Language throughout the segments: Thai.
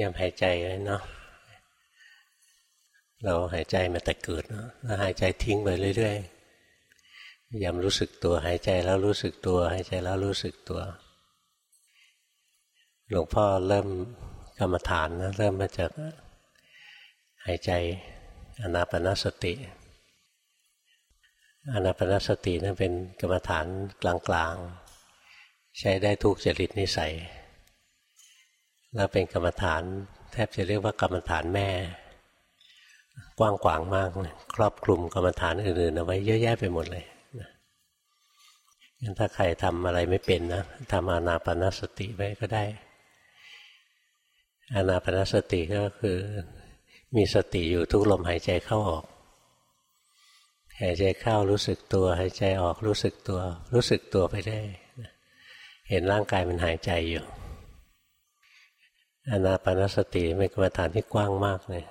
ยามหายใจเนาะเราหายใจมาแต่เกิดเนาะแล้วหายใจทิ้งไปเรื่อยๆพยายามรู้สึกตัวหายใจแล้วรู้สึกตัว หายใจแล้วรู้สึกตัว หลวงพ่อเริ่มกรรมฐานนะเริ่มมาจากหายใจอนาปนสติอนาปนสตินั่นเป็นกรรมฐานกลางๆ ใช้ได้ทุกจริตนิสัย แล้วเป็นกรรมฐาน แทบจะเรียกว่ากรรมฐานแม่ กว้างขวางมาก ครอบคลุมกรรมฐานอื่นๆเอาไว้เยอะแยะไปหมดเลยงั้นถ้าใครทำอะไรไม่เป็นนะทำอานาปนสติไว้ก็ได้ อานาปนสติก็คือ มีสติอยู่ทุกลมหายใจเข้าออกหายใจเข้ารู้สึกตัวหายใจออกรู้สึกตัว รู้สึกตัวไปได้ เห็นร่างกายมันหายใจอยู่ อนาปนสติเป็นกรรมฐานที่กว้างมากเลย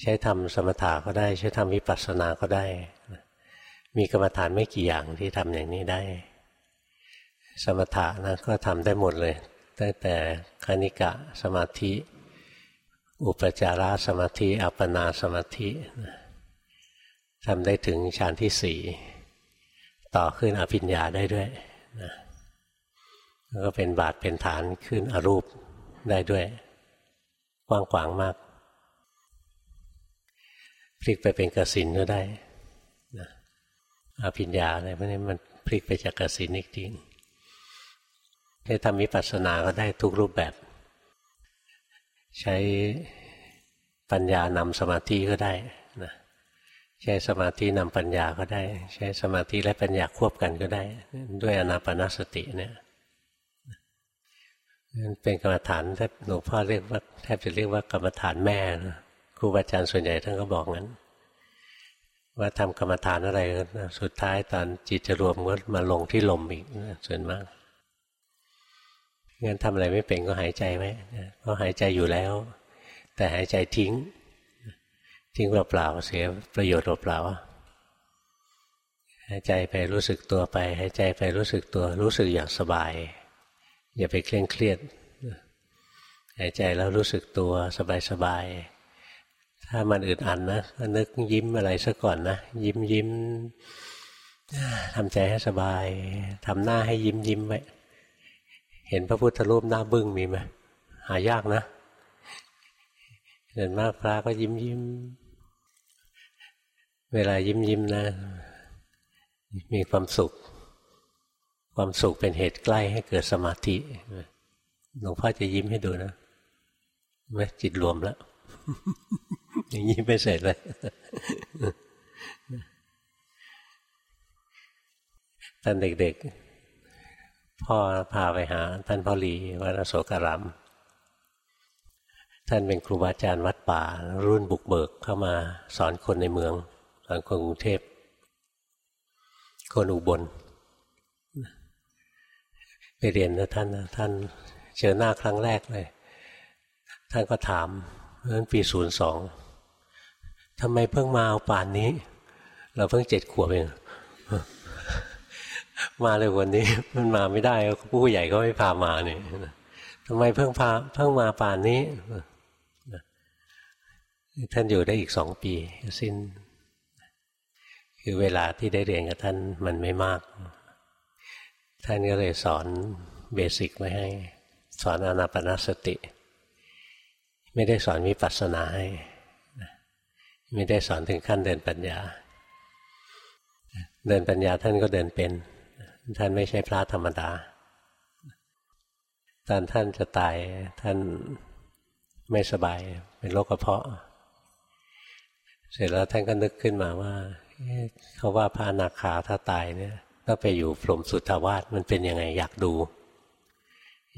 ใช้ทำสมถะก็ได้ ใช้ทำวิปัสสนาก็ได้ มีกรรมฐานไม่กี่อย่างที่ทำอย่างนี้ได้ สมถะนะก็ทำได้หมดเลย ตั้งแต่คณิกะสมาธิ อุปจารสมาธิ อัปปนาสมาธิทำได้ถึงฌานที่สี่ต่อขึ้นอภิญญาได้ด้วยนะแล้วก็เป็นบาทเป็นฐานขึ้นอรูป ได้ด้วยกว้างขวางมาก พลิกไปเป็นกสินก็ได้นะอภิญญาอะไรพวกนี้มันพลิกไปจากกสินอีกทีให้ทำวิปัสสนาก็ได้ทุกรูปแบบ ใช้ปัญญานำสมาธิก็ได้นะใช้สมาธินำปัญญาก็ได้ ใช้สมาธิและปัญญาควบกันก็ได้ ด้วยอนาปนาสติเนี่ย เป็นกรรมฐานแทบหลวงพ่อเรียกว่าแทบจะเรียกว่ากรรมฐานแม่นะครูบาอาจารย์ส่วนใหญ่ท่านก็บอกงั้น ว่าทำกรรมฐานอะไรสุดท้ายตอนจิตจะรวมก็มาลงที่ลมอีกส่วนมากงั้นทำอะไรไม่เป็นก็หายใจไว้ก็หายใจอยู่แล้ว แต่หายใจทิ้ง ทิ้งเปล่าๆเสียประโยชน์เปล่าหายใจไปรู้สึกตัวไป หายใจไปรู้สึกตัวรู้สึกอย่างสบาย อย่าไปเคร่งเครียดหายใจแล้วรู้สึกตัวสบายๆ ถ้ามันอึดอัดนนะก็นึกยิ้มอะไรซะก่อนนะ ยิ้มยิ้มทำใจให้สบายทำหน้าให้ยิ้มยิ้มไว้เห็นพระพุทธรูปหน้าบึ้งมีไหมหายากนะเห็นมากพระก็ยิ้มยิ้ม เวลายิ้มยิ้มนะ มีความสุข ความสุขเป็นเหตุใกล้ให้เกิดสมาธิหลวงพ่อจะยิ้มให้ดูนะไหมจิตรวมแล้วยังยิ้มไม่เสร็จเลยตอนเด็กๆ พ่อพาไปหาท่านพ่อหลีวัดโสการามท่านเป็นครูบาอาจารย์วัดป่า รุ่นบุกเบิกเข้ามาสอนคนในเมืองตอนคนกรุงเทพ คนอุบล ไปเรียนนะท่านนะท่านเจอหน้าครั้งแรกเลย ท่านก็ถามนั้นปีศูนย์สองทำไมเพิ่งมาเอาป่านนี้ เราเพิ่งเจ็ดขวบเองมาเลยวันนี้ มันมาไม่ได้ผู้ใหญ่ก็ไม่พามาเนี่ยทำไมเพิ่งพาเพิ่งมาป่านนี้ท่านอยู่ได้อีกสองปีสิ้น คือเวลาที่ได้เรียนกับท่านมันไม่มาก ท่านก็เลยสอนเบสิกไว้ให้ สอนอนาปนาสติ ไม่ได้สอนวิปัสสนาให้ไม่ได้สอนถึงขั้นเดินปัญญา เดินปัญญาท่านก็เดินเป็น ท่านไม่ใช่พระธรรมดาตอนท่านจะตายท่านไม่สบายเป็นโรคกระเพาะ เสร็จแล้วท่านก็นึกขึ้นมาว่าเขาว่าพระอนาคาถ้าตายเนี่ย ก็ไปอยู่พรหมสุทธาวาสมันเป็นยังไงอยากดู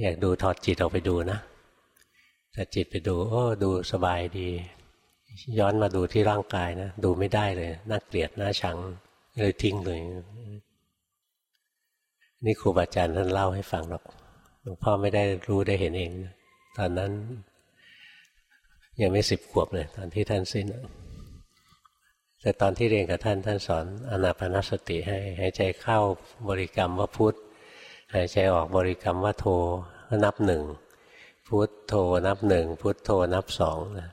อยากดูถอดจิตออกไปดูนะแต่จิตไปดูโอ้ดูสบายดี ย้อนมาดูที่ร่างกายนะดูไม่ได้เลยน่าเกลียดน่าชังเลยทิ้งเลยนี่ครูบาอาจารย์ท่านเล่าให้ฟังหรอกหลวงพ่อไม่ได้รู้ได้เห็นเอง ตอนนั้น ยังไม่สิบขวบเลย ตอนที่ท่านสิ้น แต่ตอนที่เรียนกับท่านท่านสอนอนาปนสติให้หายใจเข้าบริกรรมว่าพุทธหายใจออกบริกรรมว่าโทนับหนึ่งพุทโธนับหนึ่งพุทโธนับสองนะ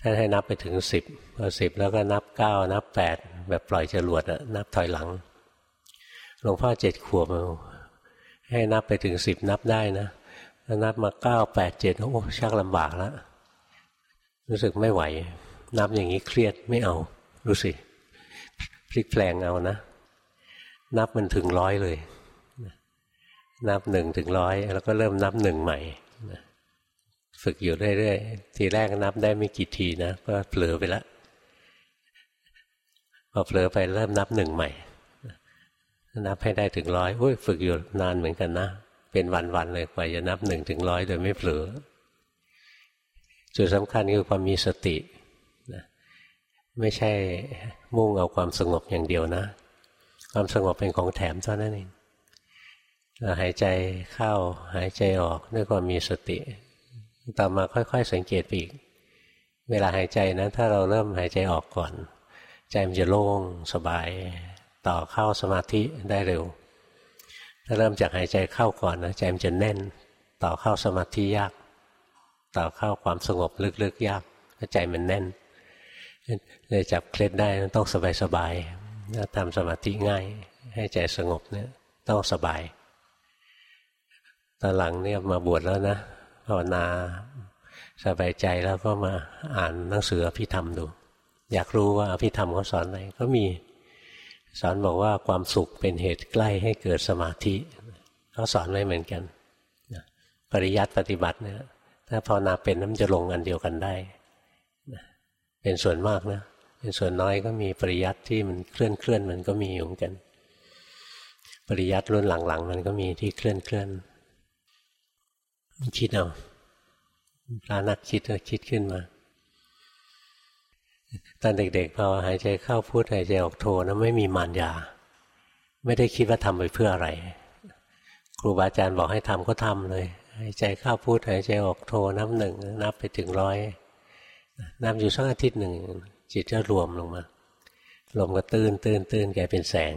ท่านให้นับไปถึงสิบพอสิบแล้วก็นับเก้านับแปดแบบปล่อยจรวดอะนับถอยหลังหลวงพ่อเจ็ดขวบให้นับไปถึงสิบนับได้นะนับมาเก้าแปดเจ็ดโอ้ชักลำบากแล้วรู้สึกไม่ไหว นับอย่างนี้เครียดไม่เอา รู้สิ พลิกแปลงเอานะ นับมันถึงร้อยเลย นับหนึ่งถึงร้อยแล้วก็เริ่มนับหนึ่งใหม่ฝึกอยู่เรื่อยๆ ทีแรกนับได้ไม่กี่ทีนะ ก็เผลอไปแล้วพอเผลอไปเริ่มนับหนึ่งใหม่ นับให้ได้ถึงร้อยโอ้ยฝึกอยู่นานเหมือนกันนะ เป็นวันๆเลยกว่าจะนับหนึ่งถึงร้อยโดยไม่เผลอจุดสำคัญคือความมีสติ ไม่ใช่มุ่งเอาความสงบอย่างเดียวนะ ความสงบเป็นของแถมเท่านั้นเองเราหายใจเข้าหายใจออกด้วยความมีสติ ต่อมาค่อย ๆ สังเกตอีก เวลาหายใจนะ ถ้าเราเริ่มหายใจออกก่อน ใจมันจะโล่งสบาย ต่อเข้าสมาธิได้เร็ว ถ้าเริ่มจากหายใจเข้าก่อนนะใจมันจะแน่น ต่อเข้าสมาธิยาก ต่อเข้าความสงบลึกๆยากถ้าใจมันแน่น เลยจับเคล็ดได้ต้องสบายๆถ้าทำสมาธิง่าย ให้ใจสงบเนี่ยต้องสบายตอนหลังเนี่ยมาบวชแล้วนะภาวนาสบายใจแล้วก็มาอ่านหนังสืออภิธรรมดู อยากรู้ว่าอภิธรรมเขาสอนอะไรก็มีสอนบอกว่าความสุขเป็นเหตุใกล้ให้เกิดสมาธิเขาสอนไว้เหมือนกันปริยัติปฏิบัติเนี่ยถ้าภาวนาเป็นนั้นจะลงอันเดียวกันได้ เป็นส่วนมากนะเป็นส่วนน้อยก็มีปริยัติที่มันเคลื่อนเคลื่อนมันก็มีอยู่เหมือนกัน ปริยัติรุ่นหลังๆ มันก็มีที่เคลื่อนเคลื่อนคิดเอาพระนักคิดก็คิดขึ้นมา ตอนเด็กๆพอหายใจเข้าพุทหายใจออกโทนะไม่มีมารยา ไม่ได้คิดว่าทำไปเพื่ออะไร ครูบาอาจารย์บอกให้ทำก็ทำเลย หายใจเข้าพุทหายใจออกโทนับหนึ่งนับไปถึงร้อย นับอยู่สักอาทิตย์หนึ่ง จิตจะรวมลงมา ลมก็ตื่นตื่นตื่นแกเป็นแสง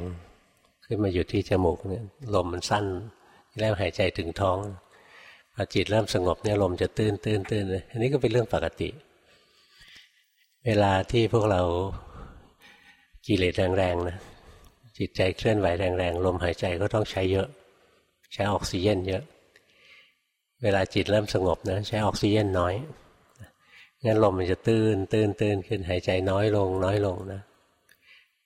ขึ้นมาอยู่ที่จมูกเนี่ยลมมันสั้น แล้วหายใจถึงท้องพอจิตเริ่มสงบเนี่ยลมจะตื้นตื้นตื้นเลยอันนี้ก็เป็นเรื่องปกติ เวลาที่พวกเรากิเลสแรงๆนะจิตใจเคลื่อนไหวแรงๆลมหายใจก็ต้องใช้เยอะ ใช้ออกซิเจนเยอะ เวลาจิตเริ่มสงบนะใช้ออกซิเจนน้อย งั้นลมมันจะตื้นตื้นตื้นขึ้นหายใจน้อยลง น้อยลงนะ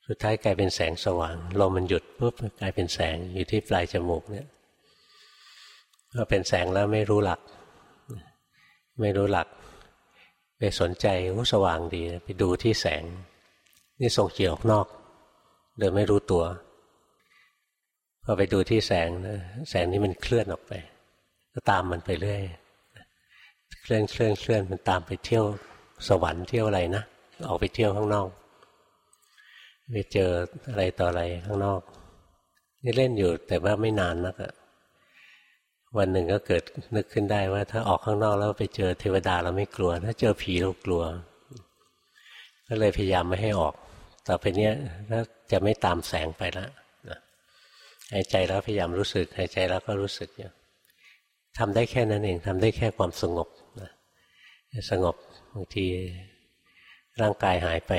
สุดท้ายกลายเป็นแสงสว่างลมมันหยุดปุ๊บกลายเป็นแสงอยู่ที่ปลายจมูกเนี่ยพอเป็นแสงแล้วไม่รู้หลัก ไม่รู้หลักไปสนใจรู้สว่างดีไปดูที่แสง นี่ส่งเกี่ยวออกนอกโดยไม่รู้ตัวพอไปดูที่แสงนะแสงนี้มันเคลื่อนออกไป ก็ตามมันไปเรื่อย เคลื่อนเคลื่อนเคลื่อนมันตามไปเที่ยวสวรรค์เที่ยวอะไรนะออกไปเที่ยวข้างนอกไปเจออะไรต่ออะไรข้างนอก นี่เล่นอยู่แต่ว่าไม่นานนักวันหนึ่งก็เกิดนึกขึ้นได้ว่า ถ้าออกข้างนอกแล้วไปเจอเทวดาเราไม่กลัว ถ้าเจอผีเรากลัว ก็เลยพยายามไม่ให้ออก ต่อไปเนี้ยถ้าจะไม่ตามแสงไปแล้วหายใจแล้วพยายามรู้สึกหายใจแล้วก็รู้สึกอยู่ ทำได้แค่นั้นเองทำได้แค่ความสงบนะสงบบางทีร่างกายหายไป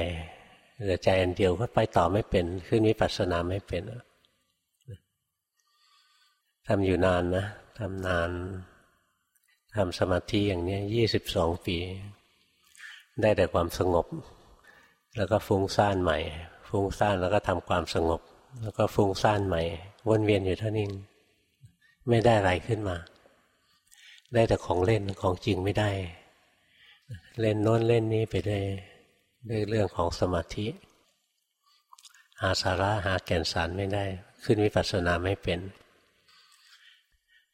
เหลือใจอันเดียวก็ไปต่อไม่เป็น ขึ้นวิปัสสนาไม่เป็นทำอยู่นานนะทำนานทำสมาธิอย่างนี้ยี่สิบสองปี ได้แต่ความสงบ แล้วก็ฟุ้งซ่านใหม่ ฟุ้งซ่านแล้วก็ทำความสงบ แล้วก็ฟุ้งซ่านใหม่ วนเวียนอยู่เท่านี้ไม่ได้อะไรขึ้นมา ได้แต่ของเล่นของจริงไม่ได้ เล่นโน้นเล่นนี้ไปได้ด้วยเรื่องของสมาธิ หาสาระหาแก่นสารไม่ได้ ขึ้นวิปัสสนาไม่เป็น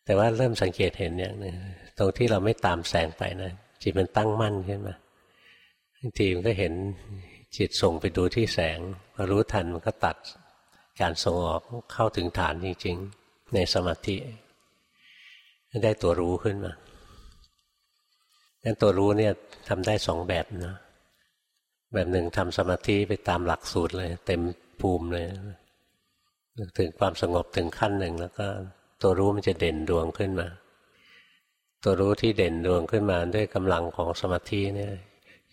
แต่ว่าเริ่มสังเกตเห็นอย่างนึงตรงที่เราไม่ตามแสงไปนะจิตมันตั้งมั่นขึ้นมาบางทีมันก็เห็นจิตส่งไปดูที่แสงพอรู้ทันมันก็ตัดการส่งออกเข้าถึงฐานจริง ๆ ในสมาธิ ได้ตัวรู้ขึ้นมางั้นตัวรู้เนี่ยทำได้สองแบบนะ แบบหนึ่งทำสมาธิไปตามหลักสูตรเลย เต็มภูมิเลย ถึงความสงบถึงขั้นหนึ่ง แล้วก็ตัวรู้มันจะเด่นดวงขึ้นมา ตัวรู้ที่เด่นดวงขึ้นมาด้วยกำลังของสมาธิเนี่ย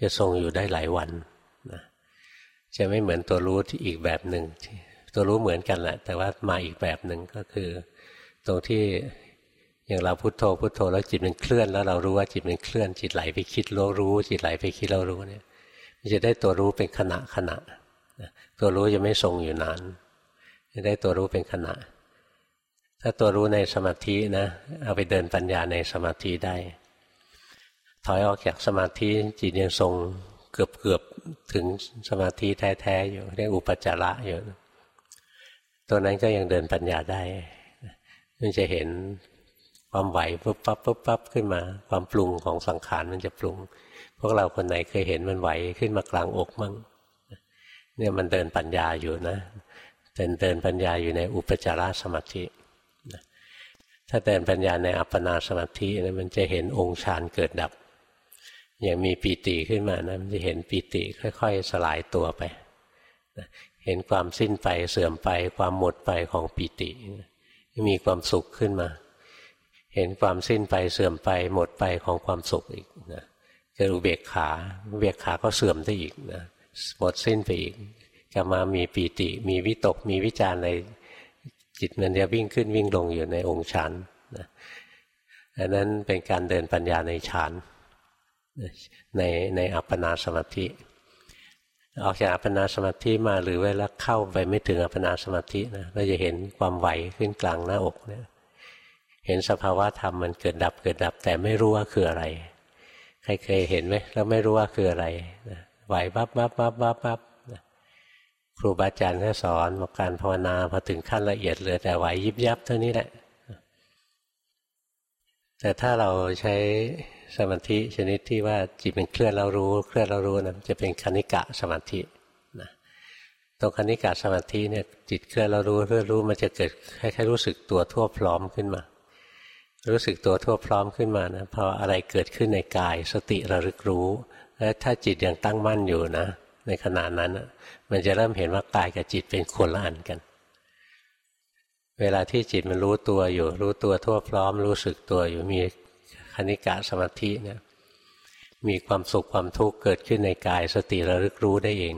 จะทรงอยู่ได้หลายวันนะจะไม่เหมือนตัวรู้ที่อีกแบบหนึ่งตัวรู้เหมือนกันแหละ แต่ว่ามาอีกแบบหนึ่งก็คือ ตรงที่ อย่างเราพุโทโธพุโทโธแล้วจิตมันเคลื่อนแล้วเรารู้ว่าจิตมันเคลื่อนจิตไหลไปคิดเรารู้ จิตไหลไปคิดเรารู้เนี่ยมันจะได้ตัวรู้เป็นขณะขณะตัวรู้จะไม่ทรงอยู่นานจะได้ตัวรู้เป็นขณะ ถ้าตัวรู้ในสมาธินะ เอาไปเดินปัญญาในสมาธิได้ ถอยออกจากสมาธิจิตยังทรงเกือบเกือบถึงสมาธิแท้ๆอยู่เรียกอุปจาระอยู่ตัวนั้นก็ยังเดินปัญญาได้มันจะเห็น ความไหวปุ๊บปั๊บปุ๊บปั๊บขึ้นมา ความปรุงของสังขารมันจะปรุง พวกเราคนไหนเคยเห็นมันไหวขึ้นมากลางอกมั่งเนี่ยมันเดินปัญญาอยู่นะเดินเดินปัญญาอยู่ในอุปจารสมาธิถ้าเดินปัญญาในอัปปนาสมาธินะมันจะเห็นองค์ฌานเกิดดับ อย่างมีปีติขึ้นมานะมันจะเห็นปีติค่อย ๆ สลายตัวไปเห็นความสิ้นไปเสื่อมไป ความหมดไปของปีติ มีความสุขขึ้นมา เห็นความสิ้นไปเสื่อมไปหมดไปของความสุขอีกนะเกิดอุเบกขาอุเบกขาก็เสื่อมได้อีกนะหมดสิ้นไปอีกกลับมามีปีติ มีวิตก มีวิจารอะไรจิตมันจะวิ่งขึ้นวิ่งลงอยู่ในองค์ฌานนะอันนั้นเป็นการเดินปัญญาในฌานในในอัปปนาสมาธิ ออกจากอัปปนาสมาธิมาหรือเวลาเข้าไปไม่ถึงอัปปนาสมาธินะเราจะเห็นความไหวขึ้นกลางหน้าอกเนี่ย เห็นสภาวะธรรมมันเกิดดับเกิดดับ แต่ไม่รู้ว่าคืออะไร ใครเคยเห็นไหมแล้วไม่รู้ว่าคืออะไรไหวบับบับบับบับบับครูบาอาจารย์ก็สอนบอกการภาวนาพอถึงขั้นละเอียดเลยแต่ไหวยิบยับเท่านี้แหละ แต่ถ้าเราใช้สมาธิชนิดที่ว่าจิตเป็นเคลื่อนเรารู้ เคลื่อนเรารู้นะจะเป็นคณิกะสมาธินะตรงคณิกะสมาธิเนี่ยจิตเคลื่อนเรารู้เรื่อรู้มันจะเกิดคล้ายๆรู้สึกตัวทั่วพร้อมขึ้นมา รู้สึกตัวทั่วพร้อมขึ้นมานะพออะไรเกิดขึ้นในกาย สติระลึกรู้ และถ้าจิตยังตั้งมั่นอยู่นะ ในขณะนั้นมันจะเริ่มเห็นว่ากายกับจิตเป็นคนละอันกัน เวลาที่จิตมันรู้ตัวอยู่ รู้ตัวทั่วพร้อม รู้สึกตัวอยู่มีคณิกะสมาธิเนี่ยมีความสุขความทุกข์เกิดขึ้นในกาย สติระลึกรู้ได้เอง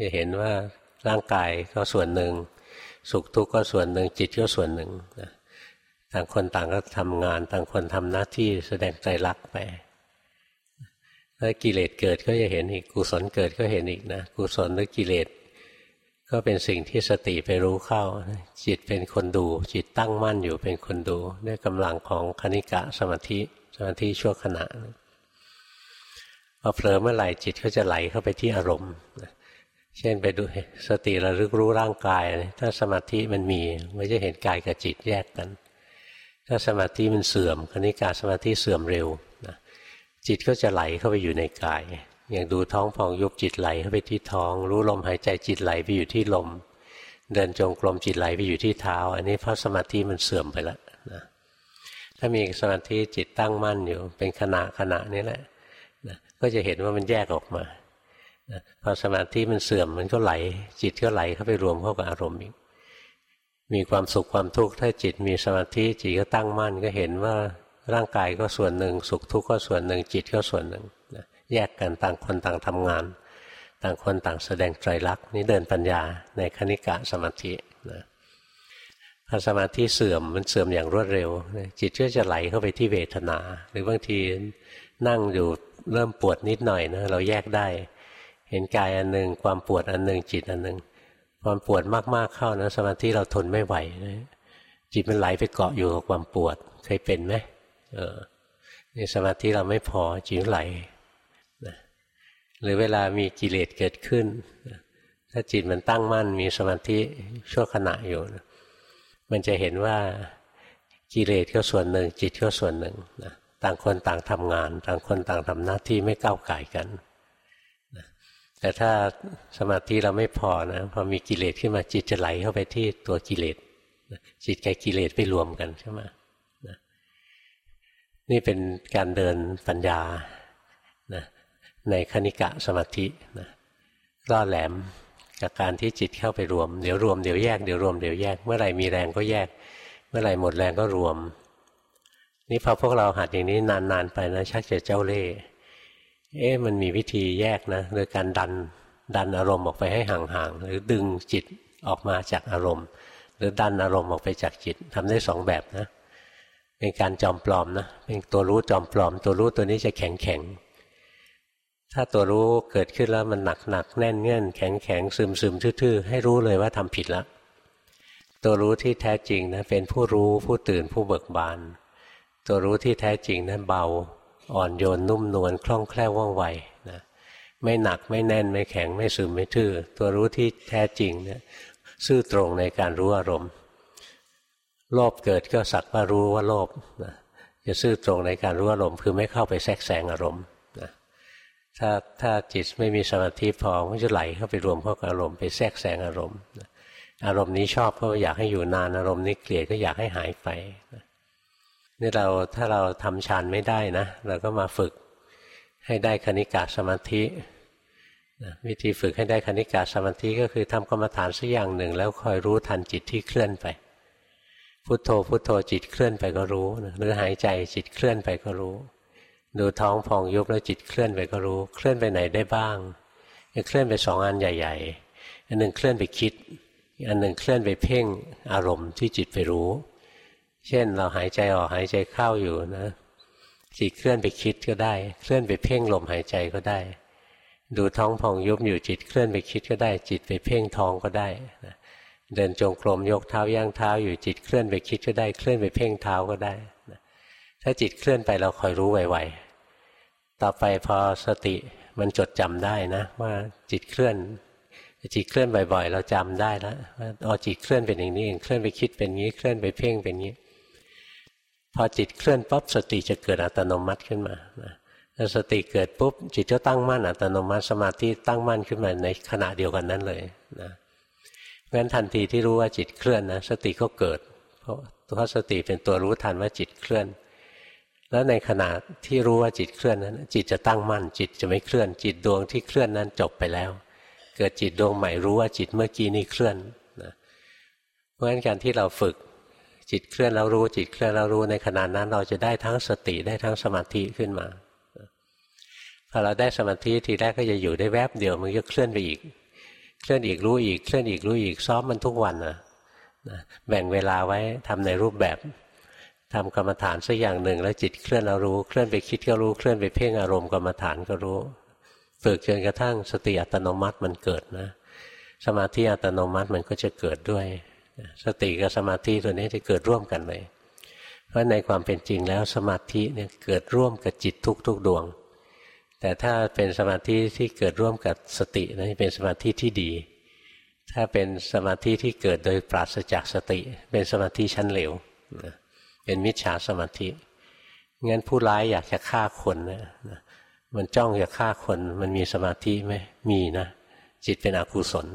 จะเห็นว่าร่างกายก็ส่วนหนึ่ง สุขทุกข์ก็ส่วนหนึ่งจิตก็ส่วนหนึ่ง ต่างคนต่างก็ทำงาน ต่างคนทำหน้าที่แสดงใจรักไปถ้ากิเลสเกิดก็จะเห็นอีกกุศลเกิดก็เห็นอีกนะกุศลหรือกิเลสก็เป็นสิ่งที่สติไปรู้เข้า จิตเป็นคนดู จิตตั้งมั่นอยู่เป็นคนดู ด้วยกำลังของคณิกะสมาธิสมาธิชั่วขณะพอเผลอเมื่อไหร่จิตก็จะไหลเข้าไปที่อารมณ์เช่นไปดูสติระลึกรู้ร่างกาย ถ้าสมาธิมันมีมันจะเห็นกายกับจิตแยกกัน ถ้าสมาธิมันเสื่อมคณิกาสมาธิเสื่อมเร็วจิตก็จะไหลเข้าไปอยู่ในกาย อย่างดูท้องพองยุบจิตไหลเข้าไปที่ท้อง รู้ลมหายใจจิตไหลไปอยู่ที่ลม เดินจงกรมจิตไหลไปอยู่ที่เท้า อันนี้เพราะสมาธิมันเสื่อมไปแล้วนะถ้ามีสมาธิจิตตั้งมั่นอยู่ เป็นขณะขณะนี้แหละนะก็จะเห็นว่ามันแยกออกมานะพอสมาธิมันเสื่อมมันก็ไหล จิตก็ไหลเข้าไปรวมเข้ากับอารมณ์อีก มีความสุขความทุกข์ถ้าจิตมีสมาธิจิตก็ตั้งมั่นก็เห็นว่าร่างกายก็ส่วนหนึ่ง สุขทุกข์ก็ส่วนหนึ่ง จิตก็ส่วนหนึ่งนะแยกกันต่างคนต่างทำงาน ต่างคนต่างแสดงไตรลักนี่เดินปัญญาในคณิกะสมาธินะพอสมาธิเสื่อมมันเสื่อมอย่างรวดเร็ว จิตก็จะไหลเข้าไปที่เวทนา หรือบางทีนั่งอยู่เริ่มปวดนิดหน่อยนะเราแยกได้ เห็นกายอันหนึ่งความปวดอันหนึ่งจิตอันหนึ่ง ความปวดมากๆเข้านะสมาธิเราทนไม่ไหวนะจิตมันไหลไปเกาะอยู่กับความปวดเคยเป็นไหมเออนี่สมาธิเราไม่พอจิตไหลนะหรือเวลามีกิเลสเกิดขึ้น ถ้าจิตมันตั้งมั่นมีสมาธิชั่วขณะอยู่นะมันจะเห็นว่ากิเลสก็ส่วนหนึ่ง จิตก็ส่วนหนึ่งนะต่างคนต่างทำงาน ต่างคนต่างทำหน้าที่ไม่ก้าวไก่กัน แต่ถ้าสมาธิเราไม่พอนะพอมีกิเลสขึ้นมาจิตจะไหลเข้าไปที่ตัวกิเลสจิตกับกิเลสไปรวมกันใช่ไหมนี่เป็นการเดินปัญญานะในคณิกะสมาธินะล่อแหลมกับการที่จิตเข้าไปรวม เดี๋ยวรวมเดี๋ยวแยกเดี๋ยวรวมเดี๋ยวแยก เมื่อไหร่มีแรงก็แยก เมื่อไหร่หมดแรงก็รวม นี่พอพวกเราหัดอย่างนี้นานๆไปนะชักจะเจ้าเล่ห์ เอ๊ะมันมีวิธีแยกนะโดยการดันดันอารมณ์ออกไปให้ห่างๆหรือดึงจิตออกมาจากอารมณ์ หรือดันอารมณ์ออกไปจากจิตทำได้สองแบบนะ เป็นการจอมปลอมนะเป็นตัวรู้จอมปลอม ตัวรู้ตัวนี้จะแข็งแข็งถ้าตัวรู้เกิดขึ้นแล้วมันหนักหนักแน่นเงื่อนแข็งแข็งซึมซึมทื่อๆ ให้รู้เลยว่าทำผิดแล้วตัวรู้ที่แท้จริงนะเป็นผู้รู้ผู้ตื่นผู้เบิกบาน ตัวรู้ที่แท้จริงนั้นเบา อ่อนโยนนุ่มนวลคล่องแคล่วว่องไวนะไม่หนักไม่แน่นไม่แข็งไม่ซึมไม่ทื่อ ตัวรู้ที่แท้จริงเนี่ยซื่อตรงในการรู้อารมณ์ โลภเกิดก็สักว่ารู้ว่าโลภนะจะซื่อตรงในการรู้อารมณ์คือไม่เข้าไปแทรกแซงอารมณ์นะถ้าถ้าจิตไม่มีสมาธิพอก็จะไหลเข้าไปรวมเข้ากับอารมณ์ไปแทรกแซงอารมณ์อารมณ์นี้ชอบก็อยากให้อยู่นานอารมณ์นี้เกลียดก็อยากให้หายไปนี่ นี่เราถ้าเราทำฌานไม่ได้นะ เราก็มาฝึกให้ได้คณิกาสมาธิวิธีฝึกให้ได้คณิกาสมาธิก็คือทำกรรมฐานสักอย่างหนึ่ง แล้วคอยรู้ทันจิตที่เคลื่อนไป พุโทโธพุโทโธจิตเคลื่อนไปก็รู้หรือหายใจจิตเคลื่อนไปก็รู้ ดูท้องพองยุบแล้วจิตเคลื่อนไปก็รู้ เคลื่อนไปไหนได้บ้างเคลื่อนไปสองอันใหญ่ ๆ อันหนึ่งเคลื่อนไปคิด อันหนึ่งเคลื่อนไปเพ่งอารมณ์ที่จิตไปรู้ เช่นเราหายใจออกหายใจเข้าอยู่นะจิตเคลื่อนไปคิดก็ได้ เคลื่อนไปเพ่งลมหายใจก็ได้ ดูท้องพองยุบอยู่จิตเคลื่อนไปคิดก็ได้ จิตไปเพ่งท้องก็ได้นะเดินจงกรมยกเท้าย่างเท้าอยู่จิตเคลื่อนไปคิดก็ได้เคลื่อนไปเพ่งเท้าก็ได้นะถ้าจิตเคลื่อนไปเราคอยรู้ไวๆต่อไปพอสติมันจดจำได้นะ ว่าจิตเคลื่อน จิตเคลื่อนบ่อยๆ เราจำได้แล้วว่าอ๋อจิตเคลื่อนเป็นอย่างนี้เองเคลื่อนไปคิดเป็นงี้เคลื่อนไปเพ่งเป็นงี้ พอจิตเคลื่อนปั๊บสติจะเกิดอัตโนมัติขึ้นมาถ้าสติเกิดปุ๊บจิตจะตั้งมั่นอัตโนมัติสมาธิตั้งมั่นขึ้นมาในขณะเดียวกันนั้นเลยนะเพราะฉะนั้นทันทีที่รู้ว่าจิตเคลื่อนนะสติก็เกิด เพราะตัวสติเป็นตัวรู้ทันว่าจิตเคลื่อน แล้วในขณะที่รู้ว่าจิตเคลื่อนนั้น จิตจะตั้งมั่น จิตจะไม่เคลื่อน จิตดวงที่เคลื่อนนั้นจบไปแล้ว เกิดจิตดวงใหม่รู้ว่าจิตเมื่อกี้นี้เคลื่อนนะเพราะฉะนั้นการที่เราฝึก จิตเคลื่อนแล้วรู้ จิตเคลื่อนแล้วรู้ในขณะนั้นเราจะได้ทั้งสติได้ทั้งสมาธิขึ้นมาพอเราได้สมาธิทีแรกก็จะอยู่ได้แวบเดียวมันก็เคลื่อนไปอีก เคลื่อนอีกรู้อีกเคลื่อนอีกรู้อีกซ้อมมันทุกวันนะแบ่งเวลาไว้ทำในรูปแบบทำกรรมฐานสักอย่างหนึ่ง แล้วจิตเคลื่อนเรารู้เคลื่อนไปคิดก็รู้เคลื่อนไปเพ่งอารมณ์กรรมฐานก็รู้ฝึกจนกระทั่งสติอัตโนมัติมันเกิดนะ สมาธิอัตโนมัติมันก็จะเกิดด้วย สติกับสมาธิตัวนี้จะเกิดร่วมกันเลย เพราะในความเป็นจริงแล้วสมาธิเนี่ยเกิดร่วมกับจิตทุกๆดวง แต่ถ้าเป็นสมาธิที่เกิดร่วมกับสตินะเป็นสมาธิที่ดี ถ้าเป็นสมาธิที่เกิดโดยปราศจากสติ เป็นสมาธิชั้นเหลวเป็นมิจฉาสมาธิงั้นผู้ร้ายอยากจะฆ่าคนนะมันจ้องจะฆ่าคน มันมีสมาธิไหมมีนะจิตเป็นอกุศล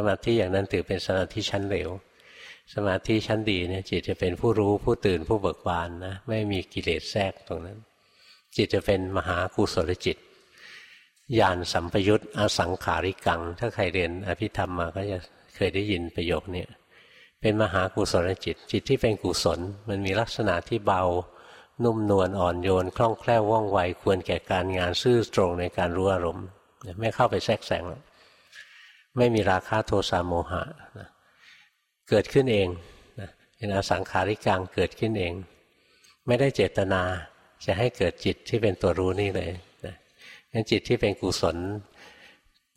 สมาธิอย่างนั้นถือเป็นสมาธิชั้นเหลว สมาธิชั้นดีเนี่ยจิตจะเป็นผู้รู้ผู้ตื่นผู้เบิกบานนะไม่มีกิเลสแทรกตรงนั้น จิตจะเป็นมหากุศลจิตญาณสัมปยุตอสังขาริกัง ถ้าใครเรียนอภิธรรมมาก็จะเคยได้ยินประโยคนี้เป็นมหากุศลจิต จิตที่เป็นกุศล มันมีลักษณะที่เบา นุ่มนวลอ่อนโยน คล่องแคล่วว่องไว ควรแก่การงานซื่อตรงในการรู้อารมณ์ ไม่เข้าไปแทรกแซง ไม่มีราคาโทสะโมหะเกิดขึ้นเองเป็นอสังขาริกังเกิดขึ้นเอง ไม่ได้เจตนาจะให้เกิดจิตที่เป็นตัวรู้นี่เลยงั้นจิตที่เป็นกุศล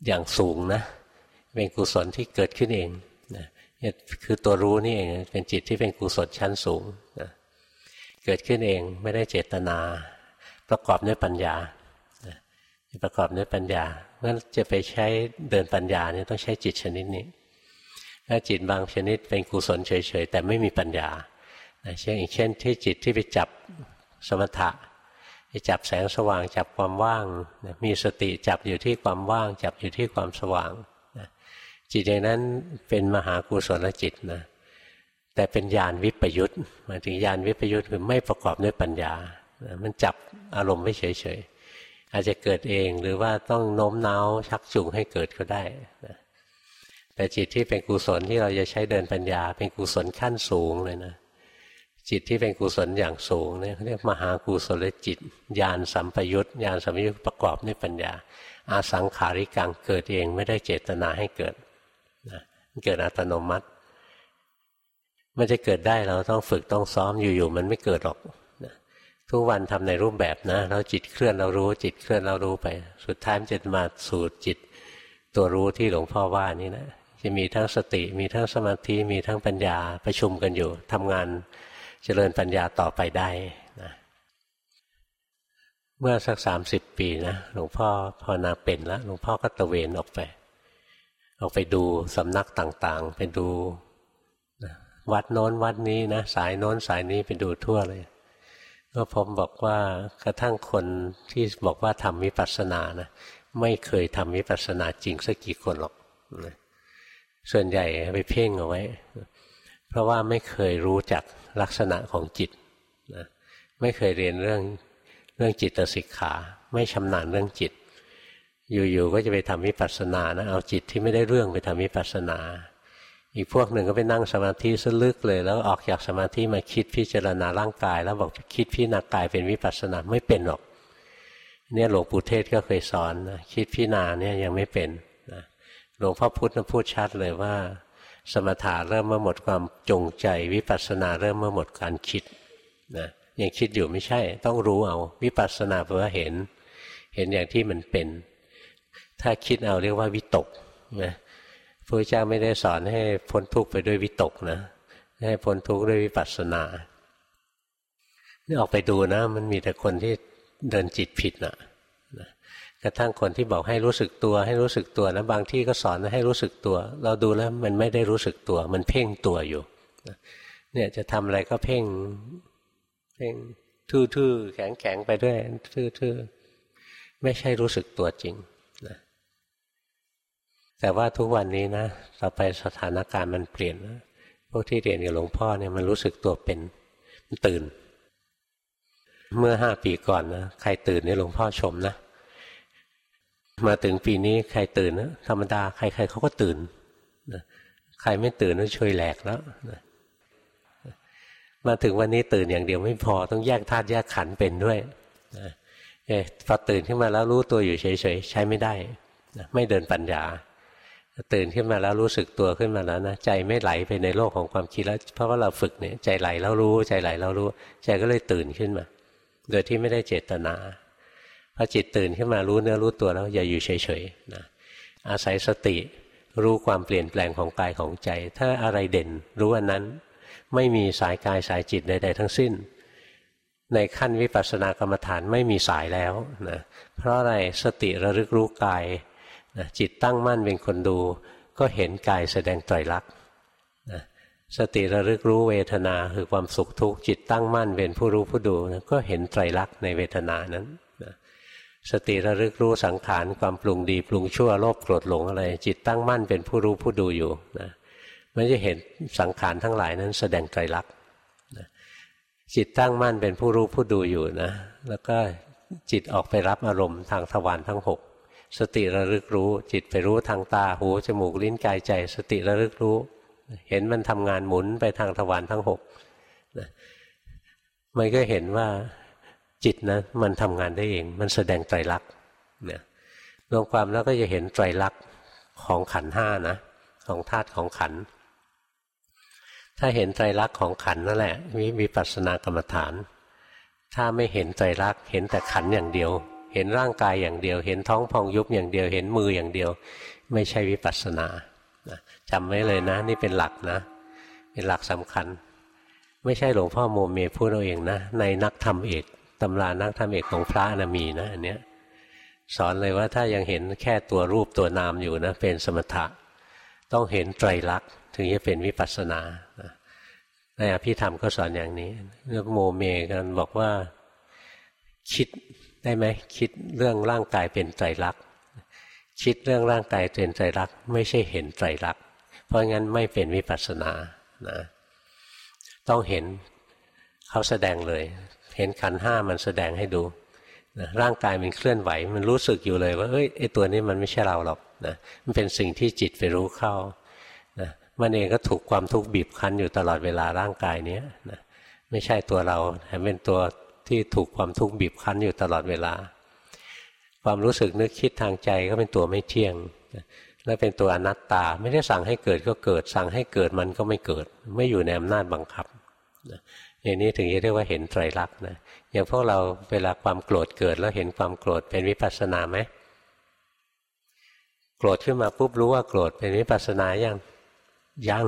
อย่างสูงนะ เป็นกุศลที่เกิดขึ้นเองนะคือตัวรู้นี่เองเป็นจิตที่เป็นกุศลชั้นสูงนะเกิดขึ้นเองไม่ได้เจตนา ประกอบด้วยปัญญาประกอบด้วยปัญญา งั้นจะไปใช้เดินปัญญาเนี่ยต้องใช้จิตชนิดนี้ถ้าจิตบางชนิดเป็นกุศลเฉยๆแต่ไม่มีปัญญาเช่นเช่นที่จิตที่ไปจับสมถะไปจับแสงสว่างจับความว่าง มีสติจับอยู่ที่ความว่าง จับอยู่ที่ความสว่างจิตอย่างนั้นเป็นมหากุศลจิตนะแต่เป็นญาณวิปยุตหมายถึงญาณวิปยุตคือไม่ประกอบด้วยปัญญา มันจับอารมณ์ไม่เฉยๆ อาจจะเกิดเองหรือว่าต้องโน้มน้าวชักจูงให้เกิดก็ได้แต่จิตที่เป็นกุศลที่เราจะใช้เดินปัญญา เป็นกุศลขั้นสูงเลยนะจิตที่เป็นกุศลอย่างสูงเนี่ยเรียกมหากุศลจิตญาณสัมปยุตญาณสัมปยุตประกอบด้วยปัญญา อาสังขาริกังเกิดเองไม่ได้เจตนาให้เกิดนะเกิดอัตโนมัติ มันจะเกิดได้เราต้องฝึกต้องซ้อมอยู่ๆมันไม่เกิดหรอก ทุกวันทำในรูปแบบนะ เราจิตเคลื่อนเรารู้ จิตเคลื่อนเรารู้ไป สุดท้ายมันจะมาสู่จิต ตัวรู้ที่หลวงพ่อว่านี่นะจะมีทั้งสติ มีทั้งสมาธิ มีทั้งปัญญาประชุมกันอยู่ทำงานเจริญปัญญาต่อไปได้นะเมื่อสักสามสิบปีนะหลวงพ่อพอนาเป็นแล้วหลวงพ่อก็ตะเวนออกไป ออกไปดูสำนักต่างๆ ไปดูวัดโน้นวัดนี้นะสายโน้นสายนี้ไปดูทั่วเลย ก็ผมบอกว่ากระทั่งคนที่บอกว่าทำวิปัสสนานะไม่เคยทำวิปัสสนาจริงสักกี่คนหรอกส่วนใหญ่ไปเพ่งเอาไว้ เพราะว่าไม่เคยรู้จักลักษณะของจิตนะไม่เคยเรียนเรื่องเรื่องจิตสิกขา ไม่ชำนาญเรื่องจิต อยู่ๆก็จะไปทำวิปัสสนานะเอาจิตที่ไม่ได้เรื่องไปทำวิปัสสนา อีกพวกหนึ่งก็ไปนั่งสมาธิซะลึกเลย แล้วออกจากสมาธิมาคิดพิจารณาร่างกาย แล้วบอกคิดพิจารณากายเป็นวิปัสสนาไม่เป็นหรอก เนี่ยหลวงปู่เทศก็เคยสอนนะคิดพิจารณาเนี่ยยังไม่เป็นนะหลวงพ่อพุธพูดชัดเลยว่า สมถะเริ่มเมื่อหมดความจงใจวิปัสสนาเริ่มเมื่อหมดการคิดนะยังคิดอยู่ไม่ใช่ ต้องรู้เอาวิปัสสนาแปลว่าเห็น เห็นอย่างที่มันเป็น ถ้าคิดเอาเรียกว่าวิตกนะ พระเจ้าไม่ได้สอนให้พ้นทุกข์ไปด้วยวิตกนะ ให้พ้นทุกข์ด้วยวิปัสสนานี่ออกไปดูนะ มันมีแต่คนที่เดินจิตผิดนะนะกระทั่งคนที่บอกให้รู้สึกตัวให้รู้สึกตัวนะบางที่ก็สอนให้รู้สึกตัว เราดูแล้วมันไม่ได้รู้สึกตัว มันเพ่งตัวอยู่เนี่ยจะทำอะไรก็เพ่งเพ่งทื่อๆแข็งๆไปด้วยทื่อๆไม่ใช่รู้สึกตัวจริง แต่ว่าทุกวันนี้นะต่อไปสถานการณ์มันเปลี่ยนนะพวกที่เรียนกับหลวงพ่อเนี่ยมันรู้สึกตัวเป็นมันตื่น เมื่อห้าปีก่อนนะใครตื่นเนี่ยหลวงพ่อชมนะมาถึงปีนี้ใครตื่นนะธรรมดาใครๆเขาก็ตื่นนะใครไม่ตื่นก็ช่วยแหลกแล้วนะมาถึงวันนี้ตื่นอย่างเดียวไม่พอต้องแยกธาตุแยกขันเป็นด้วยนะพอตื่นขึ้นมาแล้วรู้ตัวอยู่เฉยๆใช้ไม่ได้นะไม่เดินปัญญา ตื่นขึ้นมาแล้วรู้สึกตัวขึ้นมาแล้วนะใจไม่ไหลไปในโลกของความคิดแล้ว เพราะว่าเราฝึกเนี่ยใจไหลแล้วรู้ใจไหลแล้วรู้ ใจก็เลยตื่นขึ้นมา โดยที่ไม่ได้เจตนาพอจิตตื่นขึ้นมารู้เนื้อรู้ตัวแล้วอย่าอยู่เฉยๆนะอาศัยสติรู้ความเปลี่ยนแปลงของกายของใจ ถ้าอะไรเด่นรู้อันนั้น ไม่มีสายกายสายจิตใดๆทั้งสิ้น ในขั้นวิปัสสนากรรมฐานไม่มีสายแล้วนะเพราะอะไรสติระลึกรู้กาย นะจิตตั้งมั่นเป็นคนดู ก็เห็นกายแสดงไตรลักษณ์นะสติระลึกรู้เวทนาคือความสุขทุกข์จิตตั้งมั่นเป็นผู้รู้ผู้ดูนะก็เห็นไตรลักษณ์ในเวทนานั้นนะสติระลึกรู้สังขารความปรุงดีปรุงชั่วโลภโกรธหลงอะไร จิตตั้งมั่นเป็นผู้รู้ผู้ดูอยู่นะมันจะเห็นสังขารทั้งหลายนั้นแสดงไตรลักษณ์นะจิตตั้งมั่นเป็นผู้รู้ผู้ดูอยู่นะ แล้วก็จิตออกไปรับอารมณ์ทางทวารทั้งหก สติระลึกรู้ จิตไปรู้ทางตาหูจมูกลิ้นกายใจ สติระลึกรู้ เห็นมันทำงานหมุนไปทางทวารทั้งหกนะมันก็เห็นว่าจิตนะมันทำงานได้เอง มันแสดงไตรลักษณ์เนี่ยรวมความแล้วก็จะเห็นไตรลักษณ์ของขันห้านะของธาตุของขัน ถ้าเห็นไตรลักษณ์ของขันนั่นแหละมีมีปัสนากรรมฐาน ถ้าไม่เห็นไตรลักษณ์เห็นแต่ขันอย่างเดียว เห็นร่างกายอย่างเดียว เห็นท้องพองยุบอย่างเดียว เห็นมืออย่างเดียว ไม่ใช่วิปัสสนาจำไว้เลยนะ นี่เป็นหลักนะ เป็นหลักสำคัญ ไม่ใช่หลวงพ่อโมเมพูดเอาเองนะ ในนักธรรมเอกตำรานักธรรมเอกของพระนะมีนะอันเนี้ยสอนเลยว่าถ้ายังเห็นแค่ตัวรูปตัวนามอยู่นะเป็นสมถะ ต้องเห็นไตรลักษณ์ถึงจะเป็นวิปัสสนาในอภิธรรมก็สอนอย่างนี้เรื่องโมเมกันบอกว่าคิด ได้ไหมคิดเรื่องร่างกายเป็นไตรลักษณ์คิดเรื่องร่างกายเป็นไตรลักษณ์ไม่ใช่เห็นไตรลักษณ์เพราะงั้นไม่เป็นวิปัสสนานะต้องเห็นเขาแสดงเลย เห็นขันห้ามันแสดงให้ดูนะร่างกายมันเคลื่อนไหว มันรู้สึกอยู่เลยว่าเอ้ยไอตัวนี้มันไม่ใช่เราหรอกนะมันเป็นสิ่งที่จิตไปรู้เข้านะมันเองก็ถูกความทุกข์บีบคั้นอยู่ตลอดเวลาร่างกายนี้นะไม่ใช่ตัวเราแต่เป็นตัว ที่ถูกความทุกข์บีบคั้นอยู่ตลอดเวลา ความรู้สึกนึกคิดทางใจก็เป็นตัวไม่เที่ยงและเป็นตัวอนัตตา ไม่ได้สั่งให้เกิดก็เกิด สั่งให้เกิดมันก็ไม่เกิด ไม่อยู่ในอำนาจบังคับอย่างนี้ถึงจะเรียกว่าเห็นไตรลักษณ์นะอย่างพวกเราเวลาความโกรธเกิดแล้วเห็นความโกรธเป็นวิปัสสนาไหมโกรธขึ้นมาปุ๊บรู้ว่าโกรธเป็นวิปัสสนายังยัง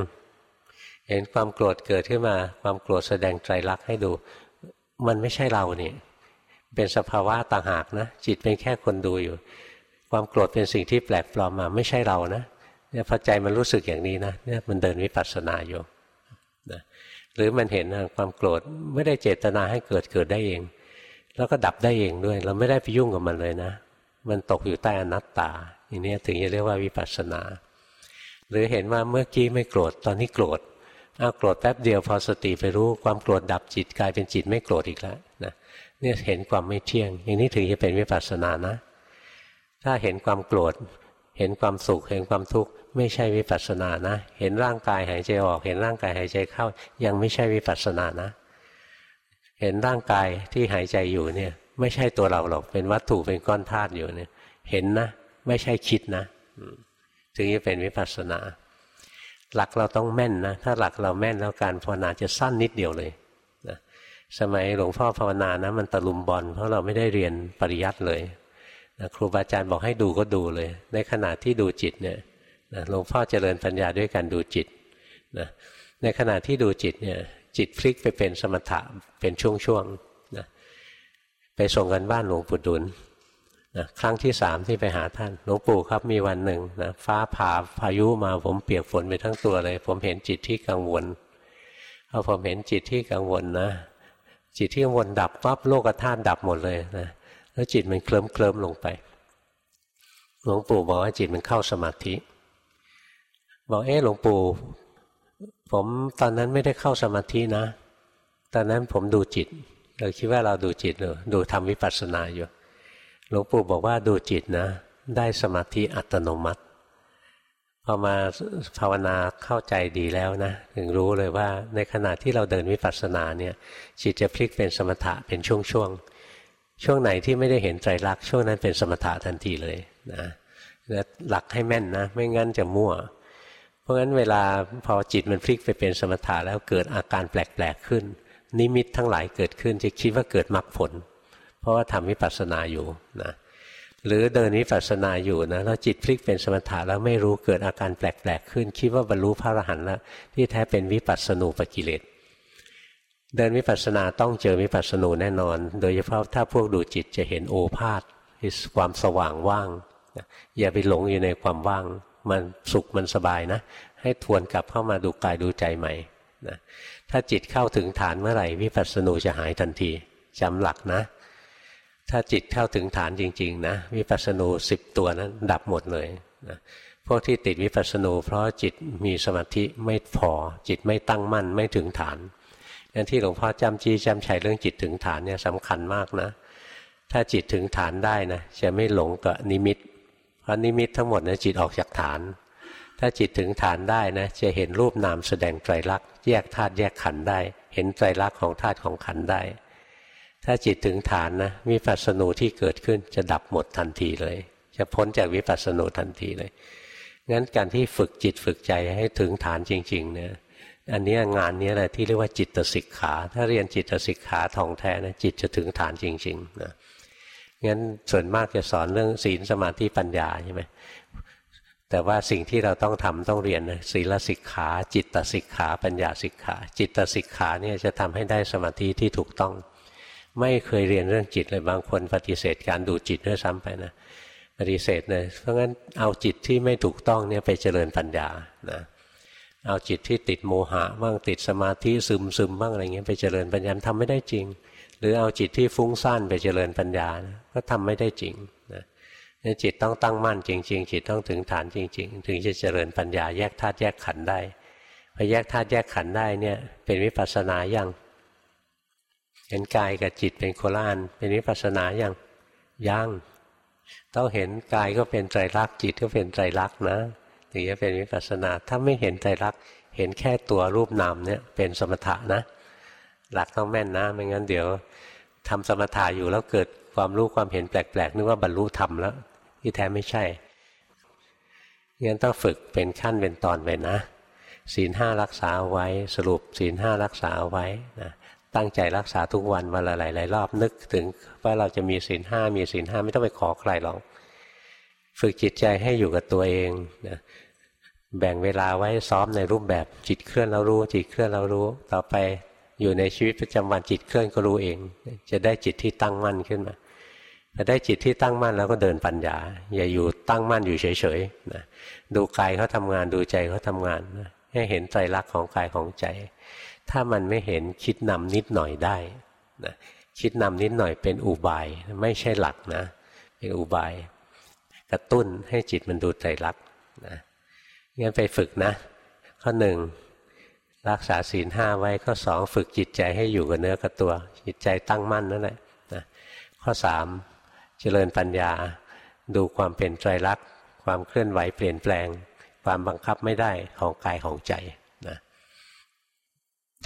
เห็นความโกรธเกิดขึ้นมา ความโกรธแสดงไตรลักษณ์ให้ดู มันไม่ใช่เราเนี่ยเป็นสภาวะต่างหากนะ จิตเป็นแค่คนดูอยู่ ความโกรธเป็นสิ่งที่แปลกปลอมมา ไม่ใช่เรานะเนี่ยพอใจมันรู้สึกอย่างนี้นะเนี่ยมันเดินวิปัสสนาอยู่นะหรือมันเห็นความโกรธไม่ได้เจตนาให้เกิดเกิดได้เอง แล้วก็ดับได้เองด้วย เราไม่ได้ไปยุ่งกับมันเลยนะ มันตกอยู่ใต้อนัตตาอย่างนี้ถึงจะเรียกว่าวิปัสสนา หรือเห็นว่าเมื่อกี้ไม่โกรธตอนนี้โกรธ อาโกรธแป๊บเดียวพอสติไปรู้ความโกรธดับจิตกลายเป็นจิตไม่โกรธอีกแล้วนะเนี่ยเห็นความไม่เที่ยง อย่างนี้ถึงจะเป็นวิปัสสนานะ ถ้าเห็นความโกรธ เห็นความสุข เห็นความทุกข์ไม่ใช่วิปัสสนานะ เห็นร่างกายหายใจออก เห็นร่างกายหายใจเข้า ยังไม่ใช่วิปัสสนานะ เห็นร่างกายที่หายใจอยู่เนี่ย ไม่ใช่ตัวเราหรอกเป็นวัตถุเป็นก้อนธาตุอยู่เนี่ย เห็นนะ ไม่ใช่คิดนะถึงจะเป็นวิปัสสนา หลักเราต้องแม่นนะ ถ้าหลักเราแม่นแล้วการภาวนาจะสั้นนิดเดียวเลยนะสมัยหลวงพ่อภาวนานะมันตะลุมบอลเพราะเราไม่ได้เรียนปริยัติเลยนะครูบาอาจารย์บอกให้ดูก็ดูเลย ในขณะที่ดูจิตเนี่ยนะหลวงพ่อเจริญปัญญาด้วยการดูจิตนะในขณะที่ดูจิตเนี่ยจิตพลิกไปเป็นสมถะเป็นช่วงๆนะไปส่งกันบ้านหลวงปู่ดุล นะครั้งที่สามที่ไปหาท่านหลวงปู่ครับมีวันหนึ่งนะฟ้าผ่าพายุมาผมเปียกฝนไปทั้งตัวเลย ผมเห็นจิตที่กังวลพอผมเห็นจิตที่กังวลนะ จิตที่กังวลดับปั๊บโลกธาตุดับหมดเลยนะแล้วจิตมันเคลิ้มเคลิ้มลงไปหลวงปู่บอกว่าจิตมันเข้าสมาธิ บอกเอ๊ะหลวงปู่ ผมตอนนั้นไม่ได้เข้าสมาธินะ ตอนนั้นผมดูจิตเราคิดว่าเราดูจิตเอดูทำวิปัสสนาอยู่ ลวงปู่บอกว่าดูจิตนะ ได้สมาธิอัตโนมัติพอมาภาวนาเข้าใจดีแล้วนะ ถึงรู้เลยว่าในขณะที่เราเดินวิปัสสนาเนี่ยจิตจะพลิกเป็นสมถะเป็นช่วงๆช่วงไหนที่ไม่ได้เห็นไตรลักษณ์ช่วงนั้นเป็นสมถะทันทีเลยนะหลักให้แม่นนะ ไม่งั้นจะมั่ว เพราะงั้นเวลาพอจิตมันพลิกไปเป็นสมถะแล้วเกิดอาการแปลกๆขึ้น นิมิตทั้งหลายเกิดขึ้นจะคิดว่าเกิดมรรคผล เพราะว่าทำวิปัสสนาอยู่นะหรือเดินวิปัสสนาอยู่นะแล้วจิตพลิกเป็นสมถะแล้วไม่รู้เกิดอาการแปลกๆขึ้น คิดว่าบรรลุพระอรหันต์แล้วที่แท้เป็นวิปัสสนูปกิเลสเดินวิปัสสนาต้องเจอวิปัสสนูแน่นอน โดยเฉพาะถ้าพวกดูจิตจะเห็นโอภาษคือความสว่างว่าง อย่าไปหลงอยู่ในความว่าง มันสุขมันสบายนะ ให้ทวนกลับเข้ามาดูกายดูใจใหม่นะถ้าจิตเข้าถึงฐานเมื่อไหร่วิปัสสนูจะหายทันทีจำหลักนะ ถ้าจิตเข้าถึงฐานจริง ๆ นะวิปัสสนูสิบตัวนั้นดับหมดเลยนะพวกที่ติดวิปัสสนู เพราะจิตมีสมาธิไม่พอจิตไม่ตั้งมั่นไม่ถึงฐานงั้นที่หลวงพ่อจำจี้จำชัยเรื่องจิตถึงฐานเนี่ยสำคัญมากนะ ถ้าจิตถึงฐานได้นะจะไม่หลงกับนิมิต เพราะนิมิตทั้งหมดนะจิตออกจากฐาน ถ้าจิตถึงฐานได้นะจะเห็นรูปนามแสดงไตรลักษณ์แยกธาตุแยกขันธ์ได้ เห็นไตรลักษณ์ของธาตุของขันธ์ได้ ถ้าจิตถึงฐานนะวิปัสสนูที่เกิดขึ้นจะดับหมดทันทีเลย จะพ้นจากวิปัสสนูทันทีเลยงั้นการที่ฝึกจิตฝึกใจให้ถึงฐานจริง ๆ เนี่ย อันนี้งานนี้แหละที่เรียกว่าจิตสิกขา ถ้าเรียนจิตสิกขาทองแท้นะจิตจะถึงฐานจริงๆนะงั้นส่วนมากจะสอนเรื่องศีลสมาธิปัญญาใช่ไหมแต่ว่าสิ่งที่เราต้องทำต้องเรียนนะศีลสิกขา จิตสิกขา ปัญญาสิกขา จิตสิกขาเนี่ยจะทำให้ได้สมาธิที่ถูกต้อง ไม่เคยเรียนเรื่องจิตเลยบางคนปฏิเสธการดูจิตด้วยซ้ำไปนะปฏิเสธเลยเพราะงั้นเอาจิตที่ไม่ถูกต้องเนี่ยไปเจริญปัญญานะเอาจิตที่ติดโมหะบ้างติดสมาธิซึมซึมบ้างอะไรเงี้ยไปเจริญปัญญาทำไม่ได้จริง หรือเอาจิตที่ฟุ้งซ่านไปเจริญปัญญานะก็ทำไม่ได้จริงนะจิตต้องตั้งมั่นจริง ๆ จิตต้องถึงฐานจริง ๆ ถึงจะเจริญปัญญาแยกธาตุแยกขันธ์ได้พอแยกธาตุแยกขันธ์ได้เนี่ยเป็นวิปัสสนาอย่าง เห็นกายกับจิตเป็นโคลานเป็นวิปัสสนาอย่างยังต้องเห็นกายก็เป็นไตรลักษณ์จิตก็เป็นไตรลักษณ์นะถึงจะเป็นวิปัสสนา ถ้าไม่เห็นใจรักเห็นแค่ตัวรูปนามเนี่ยเป็นสมถะนะ หลักต้องแม่นนะไม่งั้นเดี๋ยวทำสมถะอยู่แล้วเกิดความรู้ความเห็นแปลกๆนึกว่าบรรลุธรรมแล้วที่แท้ไม่ใช่งั้นต้องฝึกเป็นขั้นเป็นตอนไปนะศีลห้ารักษาเอาไว้ สรุปศีลห้ารักษาเอาไว้นะ ตั้งใจรักษาทุกวันวันละหลายๆรอบนึกถึงว่าเราจะมีศีลห้ามีศีลห้าไม่ต้องไปขอใครหรอกฝึกจิตใจให้อยู่กับตัวเองนะแบ่งเวลาไว้ซ้อมในรูปแบบจิตเคลื่อนเรารู้ จิตเคลื่อนเรารู้ ต่อไปอยู่ในชีวิตประจำวันจิตเคลื่อนก็รู้เอง จะได้จิตที่ตั้งมั่นขึ้นมาพอได้จิตที่ตั้งมั่นแล้วก็เดินปัญญา อย่าอยู่ตั้งมั่นอยู่เฉยๆนะดูกายเขาทำงานดูใจเขาทำงานนะให้เห็นใจรักของกายของใจ ถ้ามันไม่เห็นคิดนำนิดหน่อยได้นะคิดนำนิดหน่อยเป็นอุบาย ไม่ใช่หลักนะ เป็นอุบาย กระตุ้นให้จิตมันดูใจรักนะงั้นไปฝึกนะ ข้อหนึ่งรักษาศีลห้าไว้ข้อสองฝึกจิตใจให้อยู่กับเนื้อกับตัว จิตใจตั้งมั่นนั่นแหละนะข้อสามเจริญปัญญา ดูความเป็นใจรักความเคลื่อนไหวเปลี่ยนแปลง ความบังคับไม่ได้ของกายของใจ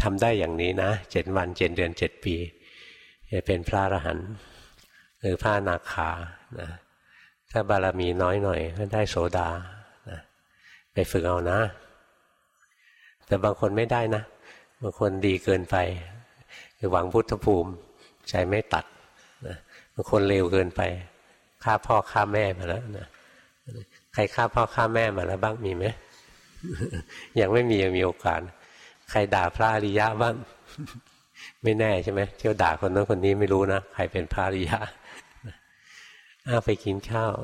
ทำได้อย่างนี้นะเจ็ดวันเจ็ดเดือนเจ็ดปีจะเป็นพระอรหันต์หรือพระนาคานะถ้าบารมีน้อยหน่อยก็ได้โสดานะไปฝึกเอานะ แต่บางคนไม่ได้นะ บางคนดีเกินไปหวังพุทธภูมิใจไม่ตัดนะบางคนเร็วเกินไปฆ่าพ่อฆ่าแม่มาแล้วนะใครฆ่าพ่อฆ่าแม่มาแล้วบ้างมีไหมยังไม่มียังมีโอกาส ใครด่าพระอริยะบ้างไม่แน่ใช่ไหมเที่ยวด่าคนนั้นคนนี้ไม่รู้นะใครเป็นพระอริยะอ้าไปกินข้าว